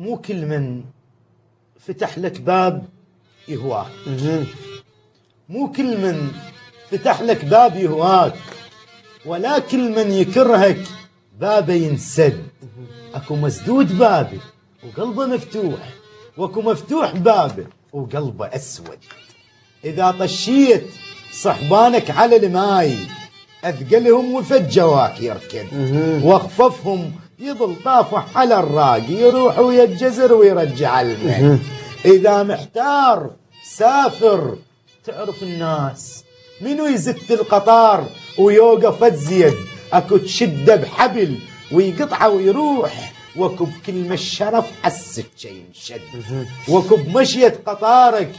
مو كل من فتح لك باب يهواك. مو كل من فتح لك باب يهواك ولا كل من يكرهك بابه ينسد. اكو مسدود بابه وقلبه مفتوح واكو مفتوح بابه وقلبه اسود. اذا طشيت صحبانك على الماي اثقلهم وفد جواك يركن واخففهم يظل طافح على الراق يروح ويا الجزر ويرجع الماء إذا محتار سافر. تعرف الناس منو يزت القطار ويوقف الزيد؟ أكو تشده بحبل ويقطعه ويروح. وأكو بكلمة الشرف حسك ينشد وأكو بمشية قطارك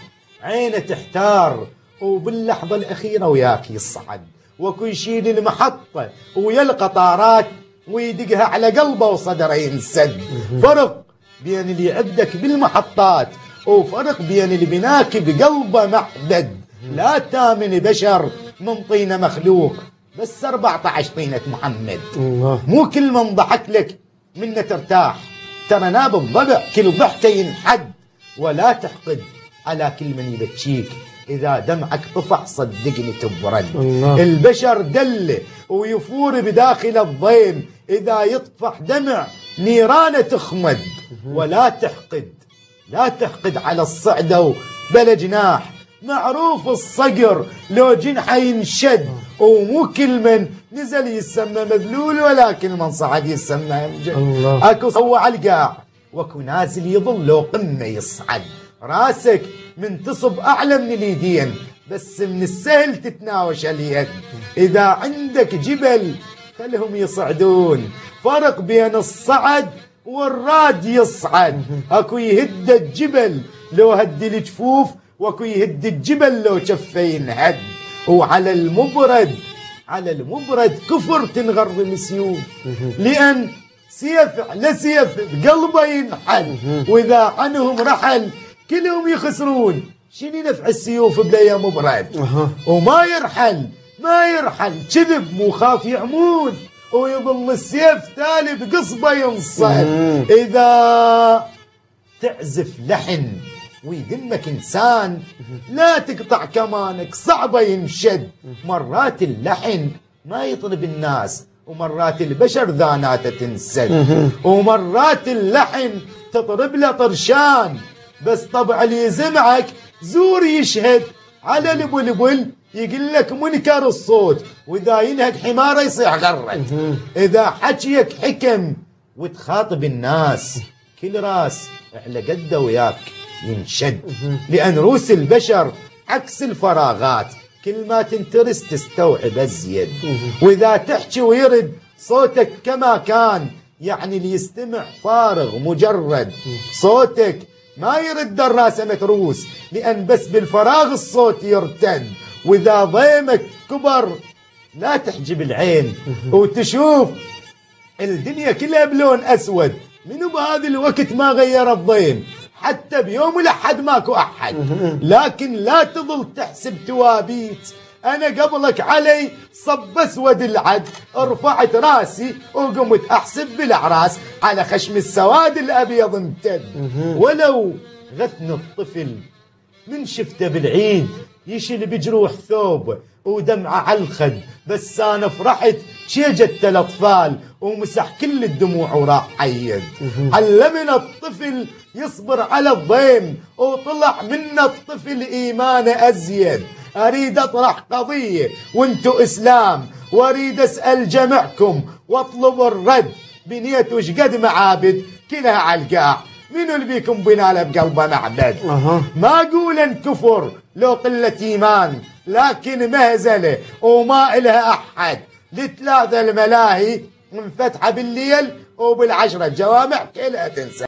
عينه تحتار. وباللحظة الأخيرة وياك يصعد. وأكو يشيل المحطة ويا القطارات ويدقها على قلبه وصدره ينسد فرق بين اللي يعبدك بالمحطات وفرق بين اللي بناك بقلبه معبد لا تامن بشر من طينه مخلوق بس 14 طينة محمد. الله. مو كل من ضحك لك منه ترتاح. ترى ناب الضبع كل ضحكه ينحد ولا تحقد على كل من يبكيك. إذا دمعك طفح صدقني تبرد. البشر دله ويفور بداخل الضيم إذا يطفح دمع نيرانه تخمد ولا تحقد لا تحقد على الصعدة بلا جناح. معروف الصقر لو جنحه ينشد ومو كل من نزل يسمى مذلول ولا كل من صعد يسمى امجد. أكو صوى على القاع وأكو نازل يظل لو قمة يصعد. راسك من تصب أعلى من اليدين بس من السهل تتناوش اليد. إذا عندك جبل خلهم يصعدون. فرق بين الصعد والراد يصعد. اكو يهد الجبل لو هد الجفوف واكو يهد الجبل لو شفه ينهد وعلى المبرد على المبرد كفر تنغرم سيوف لأن سيف على سيف بقلبه ينحل. وإذا عنهم رحل كلهم يخسرون. شنو نفع السيوف بلا يا مبرد. وما يرحل. ما يرحل كذب مو خاف يعمون. ويظل السيف تالي بقصبة ينصهد مم. إذا تعزف لحن ويذمك إنسان لا تقطع كمانك صعبة ينشد. مرات اللحن ما يطلب الناس ومرات البشر ذاناته تنسد. ومرات اللحن تطرب له طرشان. بس طبع اللي يزمعك زور يشهد على البلبل يقول لك منكر الصوت وإذا ينهك حمارة يصيح غرد إذا حكيك حكم وتخاطب الناس كل راس على قده وياك ينشد. لأن روس البشر عكس الفراغات كل ما تنترس تستوعب أزيد وإذا تحكي ويرد صوتك كما كان يعني اللي يستمع فارغ مجرد. صوتك ما يرد الراس متروس لأن بس بالفراغ الصوت يرتد. وإذا ضيمك كبر لا تحجب العين. وتشوف الدنيا كلها بلون أسود. منو بهذا الوقت ما غير الضيم؟ حتى بيوم الأحد ماكو أحد. لكن لا تظل تحسب توابيت أنا قبلك علي صب أسود العد. رفعت راسي وقمت أحسب بالأعراس. على خشم السواد الأبيض امتد ولو غثن الطفل من شفته بالعيد يشيل بجروح ثوب ودمعة على الخد بس أنا فرحت شيجت الأطفال ومسح كل الدموع وراح عيد. علمنا الطفل يصبر على الضيم وطلع منا الطفل ايمانه أزيد. أريد أطرح قضية وأنتو إسلام وأريد أسأل جمعكم وأطلب الرد. بنية وش قد معابد كلها على القاع منو اللي بيكم بناله بقلبه معبد. ما قولا كفر لو قلة إيمان لكن مهزلة وما إلها أحد. لثلاثة الملاهي منفتحة بالليل وبالعشرة. جوامع كلها تنسى.